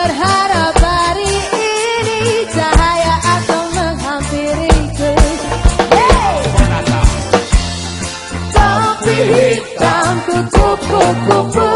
berharap hari ini cahaya akan menghampiriku hey! Topi hitam kutup kuku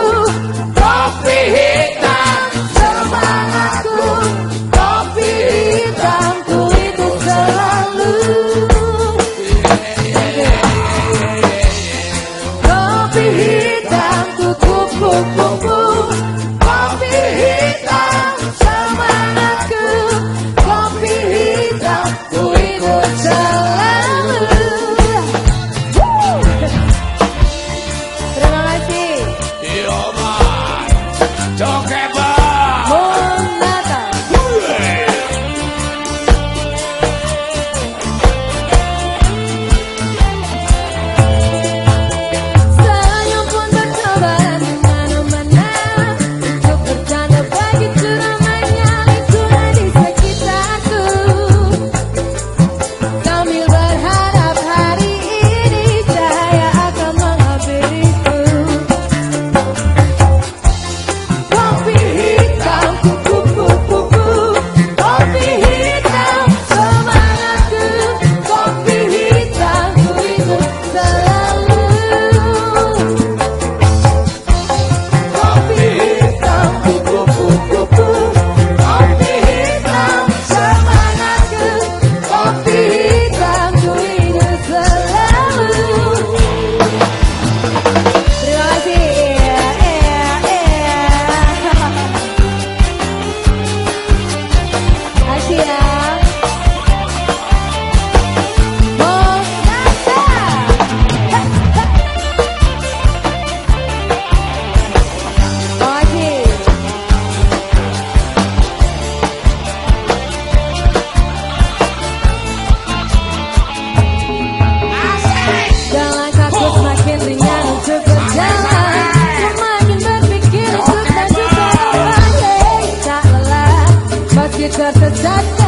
get that, a that.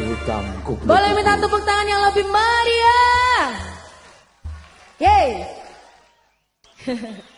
Hitam kupluk. Boleh minta tepuk tangan yang lebih meriah. Yeay.